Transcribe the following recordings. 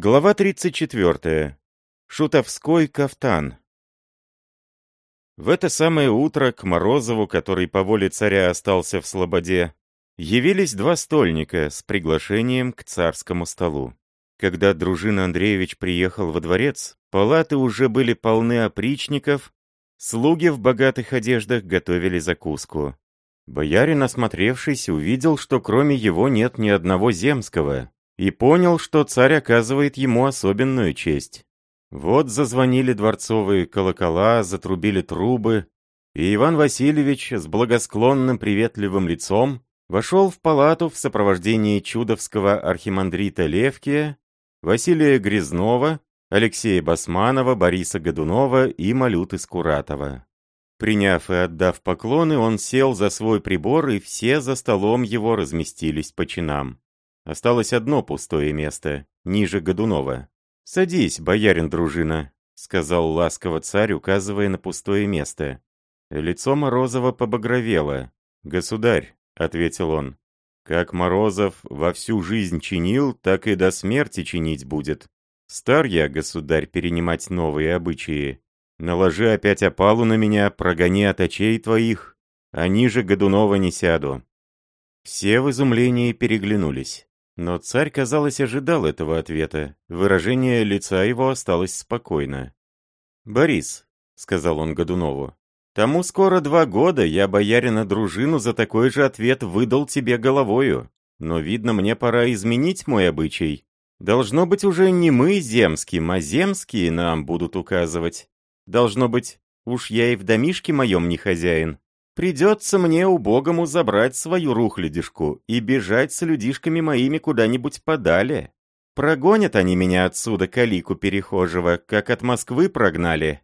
Глава 34. Шутовской кафтан. В это самое утро к Морозову, который по воле царя остался в Слободе, явились два стольника с приглашением к царскому столу. Когда дружина Андреевич приехал во дворец, палаты уже были полны опричников, слуги в богатых одеждах готовили закуску. Боярин, осмотревшись, увидел, что кроме его нет ни одного земского, и понял, что царь оказывает ему особенную честь. Вот зазвонили дворцовые колокола, затрубили трубы, и Иван Васильевич с благосклонным приветливым лицом вошел в палату в сопровождении чудовского архимандрита Левкия, Василия Грязнова, Алексея Басманова, Бориса Годунова и Малюты Скуратова. Приняв и отдав поклоны, он сел за свой прибор, и все за столом его разместились по чинам. Осталось одно пустое место, ниже Годунова. «Садись, боярин дружина», — сказал ласково царь, указывая на пустое место. Лицо Морозова побагровело. «Государь», — ответил он, — «как Морозов во всю жизнь чинил, так и до смерти чинить будет. Стар я, государь, перенимать новые обычаи. Наложи опять опалу на меня, прогони от очей твоих, а ниже Годунова не сяду». Все в изумлении переглянулись. Но царь, казалось, ожидал этого ответа. Выражение лица его осталось спокойно. «Борис», — сказал он Годунову, — «тому скоро два года я боярина дружину за такой же ответ выдал тебе головою. Но, видно, мне пора изменить мой обычай. Должно быть, уже не мы земским, а земские нам будут указывать. Должно быть, уж я и в домишке моем не хозяин. Придется мне убогому забрать свою рухлядишку и бежать с людишками моими куда-нибудь подали. Прогонят они меня отсюда, калику перехожего, как от Москвы прогнали.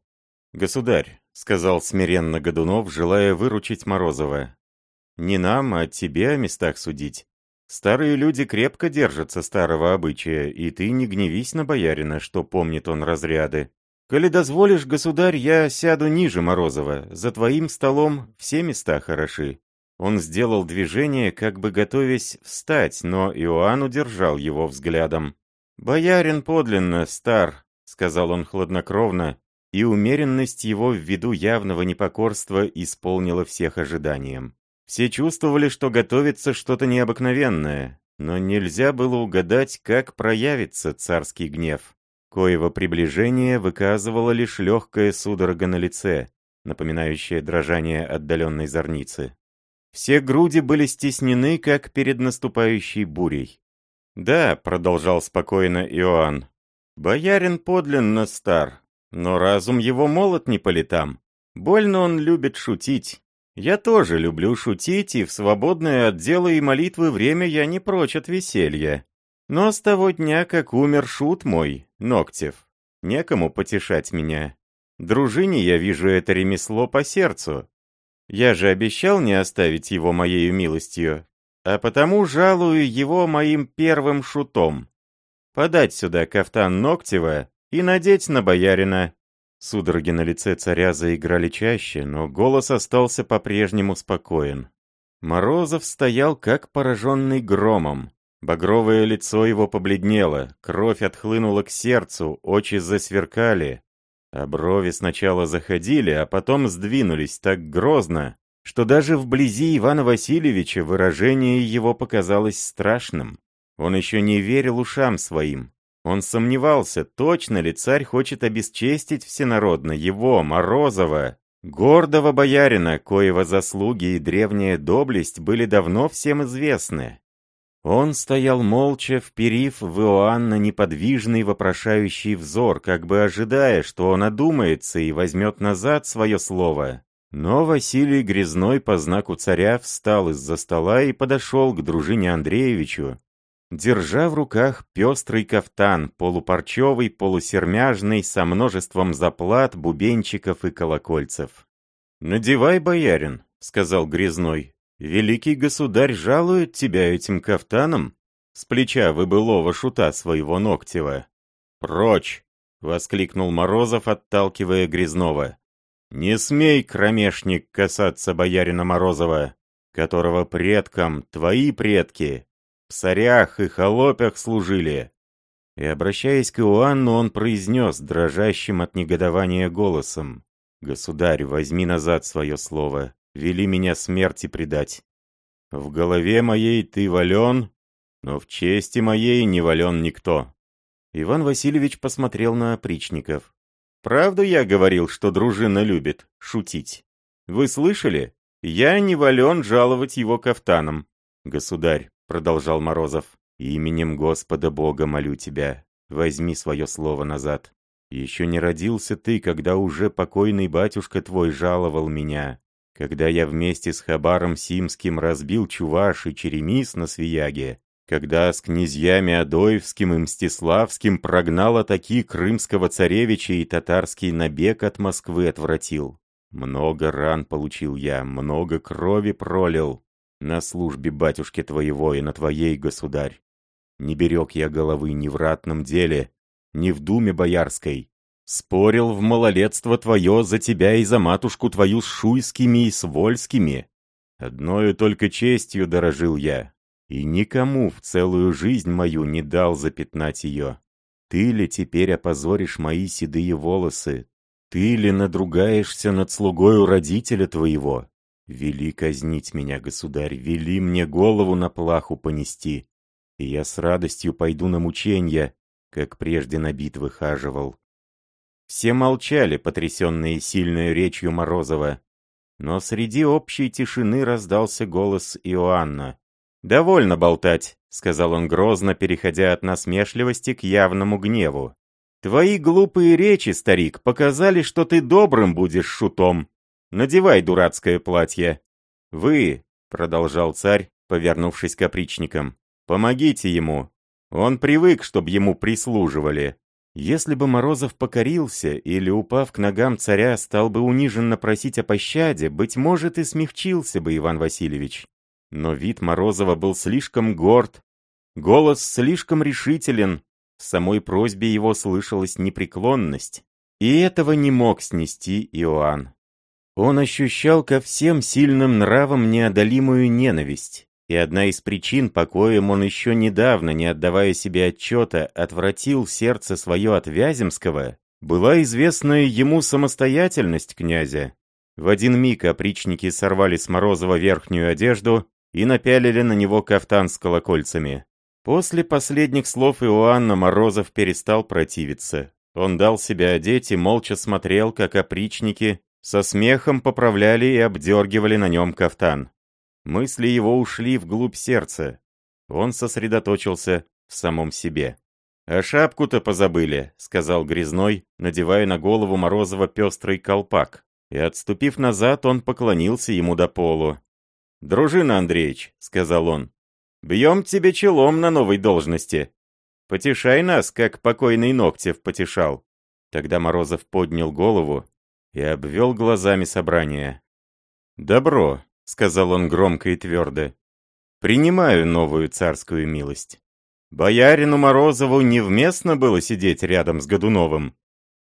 «Государь», — сказал смиренно Годунов, желая выручить Морозова, — «не нам, а тебе о местах судить. Старые люди крепко держатся старого обычая, и ты не гневись на боярина, что помнит он разряды. Коли дозволишь, государь, я сяду ниже Морозова. За твоим столом все места хороши». Он сделал движение, как бы готовясь встать, но Иоанн удержал его взглядом. «Боярин подлинно стар», — сказал он хладнокровно, и умеренность его в виду явного непокорства исполнила всех ожиданиям. Все чувствовали, что готовится что-то необыкновенное, но нельзя было угадать, как проявится царский гнев коего приближение выказывало лишь легкая судорога на лице, напоминающая дрожание отдаленной зорницы. Все груди были стеснены, как перед наступающей бурей. «Да», — продолжал спокойно Иоанн, — «боярин подлинно стар, но разум его молод не по летам. Больно он любит шутить. Я тоже люблю шутить, и в свободное от дела и молитвы время я не прочь от веселья. Но с того дня, как умер шут мой, Ногтев, некому потешать меня. Дружине я вижу это ремесло по сердцу. Я же обещал не оставить его моею милостью, а потому жалую его моим первым шутом. Подать сюда кафтан Ногтева и надеть на боярина. Судороги на лице царя заиграли чаще, но голос остался по-прежнему спокоен. Морозов стоял как пораженный громом. Багровое лицо его побледнело, кровь отхлынула к сердцу, очи засверкали, а брови сначала заходили, а потом сдвинулись так грозно, что даже вблизи Ивана Васильевича выражение его показалось страшным. Он еще не верил ушам своим. Он сомневался, точно ли царь хочет обесчестить всенародно его, Морозова, гордого боярина, коего заслуги и древняя доблесть были давно всем известны. Он стоял молча, вперив в Иоанна неподвижный вопрошающий взор, как бы ожидая, что он одумается и возьмет назад свое слово. Но Василий Грязной по знаку царя встал из-за стола и подошел к дружине Андреевичу, держа в руках пестрый кафтан, полупарчевый, полусермяжный, со множеством заплат, бубенчиков и колокольцев. «Надевай, боярин», — сказал Грязной, Великий государь жалует тебя этим кафтаном?» С плеча выбылого шута своего Ногтева. «Прочь!» — воскликнул Морозов, отталкивая Грязнова. «Не смей, кромешник, касаться боярина Морозова, которого предкам твои предки в царях и холопях служили. И, обращаясь к Иоанну, он произнес дрожащим от негодования голосом, «Государь, возьми назад свое слово, вели меня смерти предать. В голове моей ты вален, но в чести моей не вален никто». Иван Васильевич посмотрел на опричников. «Правду я говорил, что дружина любит шутить? Вы слышали? Я не вален жаловать его кафтаном». «Государь», — продолжал Морозов, «именем Господа Бога молю тебя, возьми свое слово назад. Еще не родился ты, когда уже покойный батюшка твой жаловал меня, когда я вместе с Хабаром Симским разбил Чуваш и Черемис на Свияге, когда с князьями Адоевским и Мстиславским прогнал атаки крымского царевича и татарский набег от Москвы отвратил. Много ран получил я, много крови пролил на службе батюшки твоего и на твоей, государь. Не берег я головы ни в ратном деле, ни в думе боярской, Спорил в малолетство твое за тебя и за матушку твою с шуйскими и с вольскими. Одною только честью дорожил я, и никому в целую жизнь мою не дал запятнать ее. Ты ли теперь опозоришь мои седые волосы? Ты ли надругаешься над слугою родителя твоего? Вели казнить меня, государь, вели мне голову на плаху понести, и я с радостью пойду на мученья, как прежде на битвы хаживал. Все молчали, потрясенные сильной речью Морозова. Но среди общей тишины раздался голос Иоанна. «Довольно болтать», — сказал он грозно, переходя от насмешливости к явному гневу. «Твои глупые речи, старик, показали, что ты добрым будешь шутом. Надевай дурацкое платье». «Вы», — продолжал царь, повернувшись к опричникам, — «помогите ему. Он привык, чтобы ему прислуживали. Если бы Морозов покорился или, упав к ногам царя, стал бы униженно просить о пощаде, быть может, и смягчился бы Иван Васильевич. Но вид Морозова был слишком горд, голос слишком решителен, в самой просьбе его слышалась непреклонность, и этого не мог снести Иоанн. Он ощущал ко всем сильным нравам неодолимую ненависть, и одна из причин, по коим он еще недавно, не отдавая себе отчета, отвратил сердце свое от Вяземского, была известная ему самостоятельность князя. В один миг опричники сорвали с Морозова верхнюю одежду и напялили на него кафтан с колокольцами. После последних слов Иоанна Морозов перестал противиться. Он дал себя одеть и молча смотрел, как опричники со смехом поправляли и обдергивали на нем кафтан. Мысли его ушли вглубь сердца. Он сосредоточился в самом себе. «А шапку-то позабыли», — сказал Грязной, надевая на голову Морозова пестрый колпак. И, отступив назад, он поклонился ему до полу. «Дружина Андреевич», — сказал он, — «бьем тебе челом на новой должности. Потешай нас, как покойный Ногтев потешал». Тогда Морозов поднял голову и обвел глазами собрание. «Добро», — сказал он громко и твердо. «Принимаю новую царскую милость. Боярину Морозову невместно было сидеть рядом с Годуновым.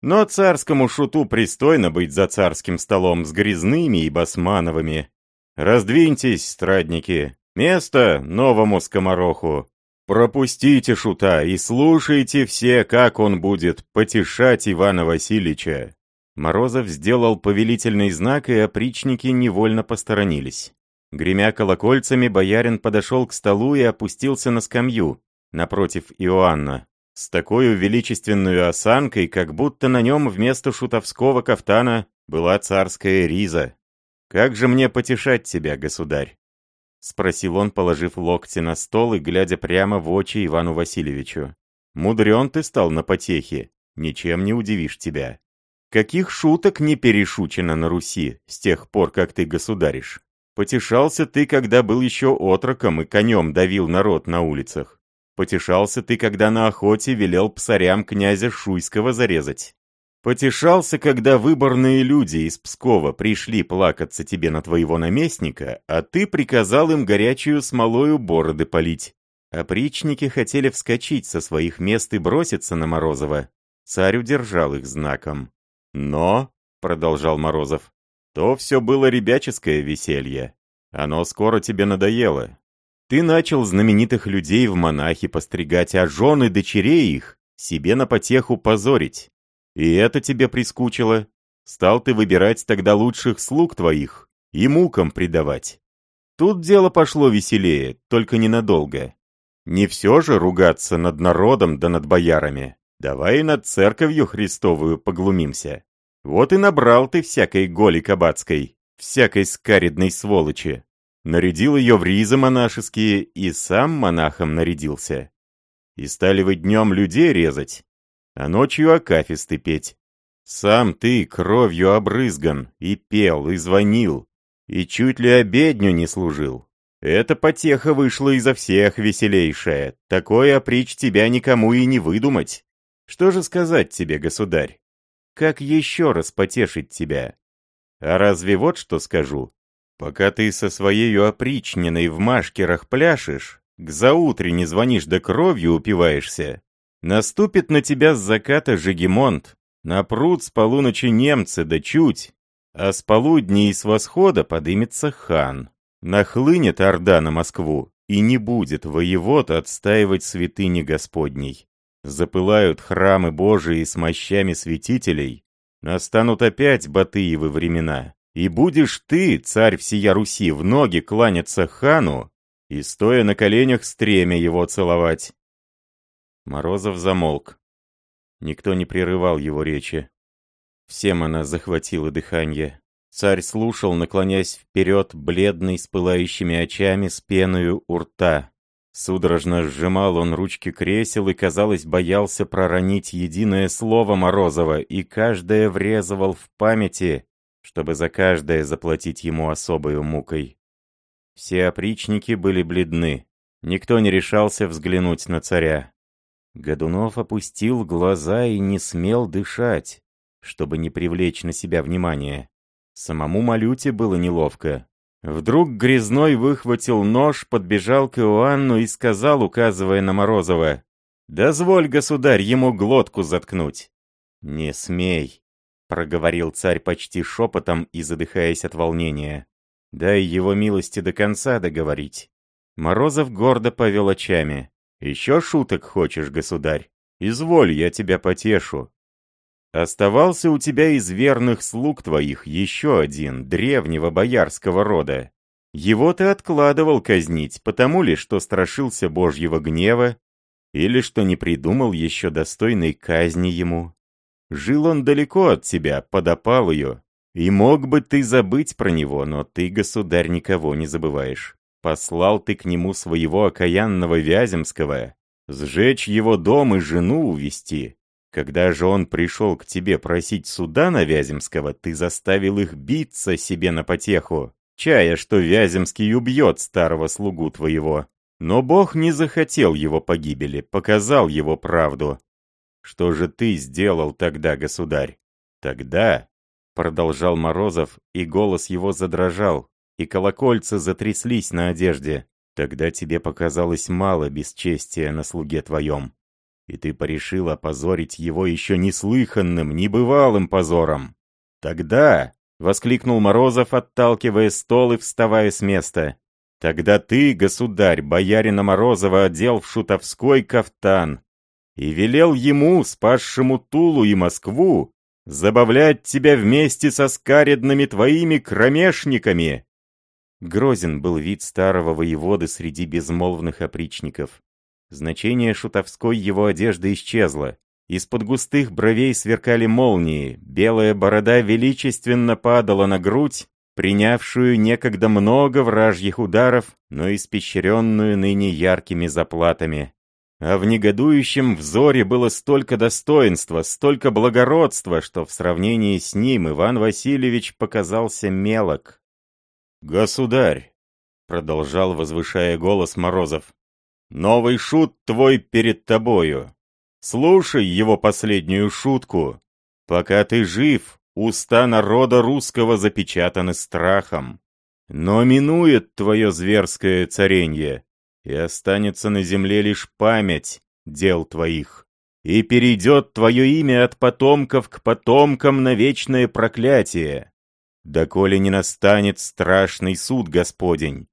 Но царскому шуту пристойно быть за царским столом с Грязными и Басмановыми. Раздвиньтесь, страдники, место новому скомороху. Пропустите шута и слушайте все, как он будет потешать Ивана Васильевича. Морозов сделал повелительный знак, и опричники невольно посторонились. Гремя колокольцами, боярин подошел к столу и опустился на скамью, напротив Иоанна, с такой величественной осанкой, как будто на нем вместо шутовского кафтана была царская риза. «Как же мне потешать тебя, государь?» — спросил он, положив локти на стол и глядя прямо в очи Ивану Васильевичу. «Мудрен ты стал на потехе, ничем не удивишь тебя». Каких шуток не перешучено на Руси с тех пор, как ты государишь? Потешался ты, когда был еще отроком и конем давил народ на улицах. Потешался ты, когда на охоте велел псарям князя Шуйского зарезать. Потешался, когда выборные люди из Пскова пришли плакаться тебе на твоего наместника, а ты приказал им горячую смолою бороды полить. Опричники хотели вскочить со своих мест и броситься на Морозова. Царь удержал их знаком. Но, — продолжал Морозов, — то все было ребяческое веселье. Оно скоро тебе надоело. Ты начал знаменитых людей в монахи постригать, а жены дочерей их себе на потеху позорить. И это тебе прискучило. Стал ты выбирать тогда лучших слуг твоих и мукам предавать. Тут дело пошло веселее, только ненадолго. Не все же ругаться над народом да над боярами. Давай над церковью Христовую поглумимся. Вот и набрал ты всякой голи кабацкой, всякой скаридной сволочи. Нарядил ее в ризы монашеские и сам монахом нарядился. И стали вы днем людей резать, а ночью акафисты петь. Сам ты кровью обрызган, и пел, и звонил, и чуть ли обедню не служил. Эта потеха вышла изо всех веселейшая, такое опричь тебя никому и не выдумать. Что же сказать тебе, государь? Как еще раз потешить тебя? А разве вот что скажу? Пока ты со своею опричниной в машкерах пляшешь, к заутре не звонишь да кровью упиваешься, наступит на тебя с заката жегемонт, напрут с полуночи немцы да чуть, а с полудня и с восхода подымется хан. Нахлынет Орда на Москву, и не будет воевод отстаивать святыни Господней. Запылают храмы Божии с мощами святителей, настанут опять Батыевы времена. И будешь ты, царь всея Руси, в ноги кланяться хану и, стоя на коленях, стремя его целовать. Морозов замолк. Никто не прерывал его речи. Всем она захватила дыхание. Царь слушал, наклоняясь вперед, бледный, с пылающими очами, с пеною у рта. Судорожно сжимал он ручки кресел и, казалось, боялся проронить единое слово Морозова, и каждое врезывал в памяти, чтобы за каждое заплатить ему особою мукой. Все опричники были бледны. Никто не решался взглянуть на царя. Годунов опустил глаза и не смел дышать, чтобы не привлечь на себя внимание. Самому Малюте было неловко. Вдруг Грязной выхватил нож, подбежал к Иоанну и сказал, указывая на Морозова, «Дозволь, государь, ему глотку заткнуть». «Не смей», проговорил царь почти шепотом и задыхаясь от волнения. «Дай его милости до конца договорить». Морозов гордо повел очами. «Еще шуток хочешь, государь? Изволь, я тебя потешу. Оставался у тебя из верных слуг твоих еще один, древнего боярского рода. Его ты откладывал казнить, потому ли, что страшился Божьего гнева, или что не придумал еще достойной казни ему. Жил он далеко от тебя, подопал ее. И мог бы ты забыть про него, но ты, государь, никого не забываешь. Послал ты к нему своего окаянного Вяземского, сжечь его дом и жену увести. Когда же он пришел к тебе просить суда на Вяземского, ты заставил их биться себе на потеху, чая, что Вяземский убьет старого слугу твоего. Но Бог не захотел его погибели, показал его правду, что же ты сделал тогда, государь? Тогда, продолжал Морозов, и голос его задрожал, и колокольцы затряслись на одежде. Тогда тебе показалось мало бесчестия на слуге твоем. И ты порешил опозорить его еще неслыханным, небывалым позором. Тогда, — воскликнул Морозов, отталкивая стол и вставая с места, — тогда ты, государь, боярина Морозова, одел в шутовской кафтан, и велел ему, спасшему Тулу и Москву, забавлять тебя вместе со скаредными твоими кромешниками. Грозен был вид старого воеводы среди безмолвных опричников. Значение шутовской его одежды исчезло. Из-под густых бровей сверкали молнии, белая борода величественно падала на грудь, принявшую некогда много вражьих ударов, но испещренную ныне яркими заплатами а в негодующем взоре было столько достоинства, столько благородства, что в сравнении с ним Иван Васильевич показался мелок. «Государь!» — продолжал, возвышая голос Морозов. «Новый шут твой перед тобою. Слушай его последнюю шутку. Пока ты жив, уста народа русского запечатаны страхом. Но минует твое зверское царенье, и останется на земле лишь память дел твоих. И перейдет твое имя от потомков к потомкам на вечное проклятие, доколе не настанет страшный суд Господень.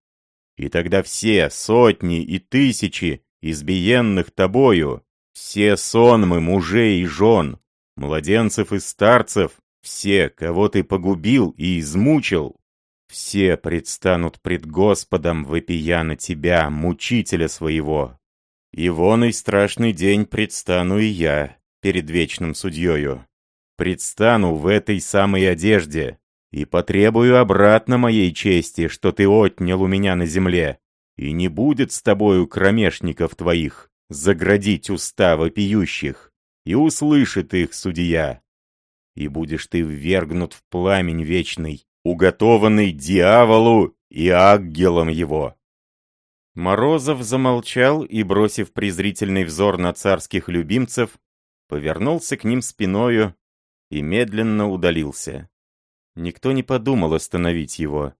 И тогда все, сотни и тысячи, избиенных тобою, все сонмы мужей и жен, младенцев и старцев, все, кого ты погубил и измучил, все предстанут пред Господом, вопия на тебя, мучителя своего. И вон и страшный день предстану и я перед вечным судьею. Предстану в этой самой одежде и потребую обратно моей чести, что ты отнял у меня на земле, и не будет с тобою кромешников твоих заградить уста вопиющих, и услышит их судья. И будешь ты ввергнут в пламень вечный, уготованный дьяволу и ангелам его. Морозов замолчал и, бросив презрительный взор на царских любимцев, повернулся к ним спиною и медленно удалился. Никто не подумал остановить его.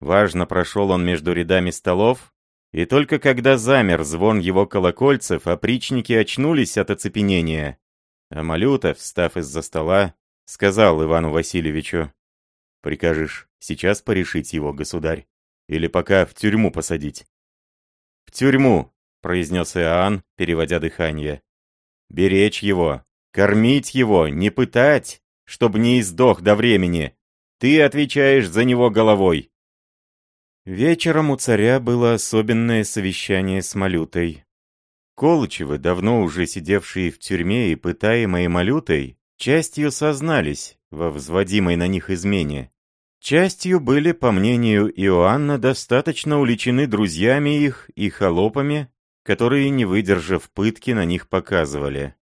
Важно прошел он между рядами столов, и только когда замер звон его колокольцев, опричники очнулись от оцепенения. А Малюта, встав из-за стола, сказал Ивану Васильевичу, «Прикажешь сейчас порешить его, государь, или пока в тюрьму посадить?» «В тюрьму», — произнес Иоанн, переводя дыхание. «Беречь его, кормить его, не пытать, чтобы не издох до времени. Ты отвечаешь за него головой». Вечером у царя было особенное совещание с Малютой. Колычевы, давно уже сидевшие в тюрьме и пытаемые Малютой, частью сознались во взводимой на них измене. Частью были, по мнению Иоанна, достаточно уличены друзьями их и холопами, которые, не выдержав пытки, на них показывали.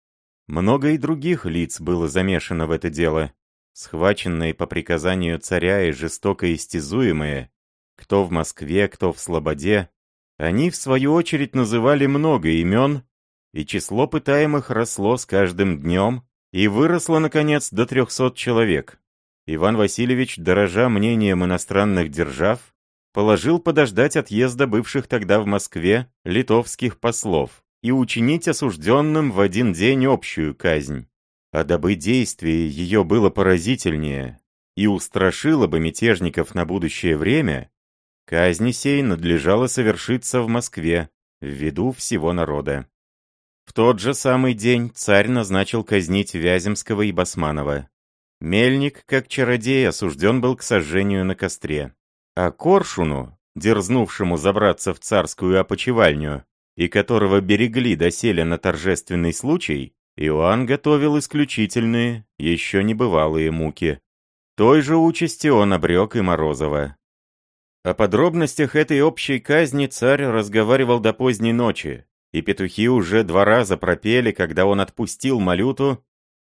Много и других лиц было замешано в это дело, схваченные по приказанию царя и жестоко истязуемые, кто в Москве, кто в Слободе. Они, в свою очередь, называли много имен, и число пытаемых росло с каждым днем и выросло, наконец, до трехсот человек. Иван Васильевич, дорожа мнением иностранных держав, положил подождать отъезда бывших тогда в Москве литовских послов и учинить осужденным в один день общую казнь. А дабы действие ее было поразительнее и устрашило бы мятежников на будущее время, казни сей надлежало совершиться в Москве, в виду всего народа. В тот же самый день царь назначил казнить Вяземского и Басманова. Мельник, как чародей, осужден был к сожжению на костре. А Коршуну, дерзнувшему забраться в царскую опочивальню, и которого берегли доселе на торжественный случай, Иоанн готовил исключительные, еще небывалые муки. Той же участи он обрек и Морозова. О подробностях этой общей казни царь разговаривал до поздней ночи, и петухи уже два раза пропели, когда он отпустил малюту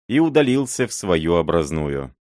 и удалился в свою образную.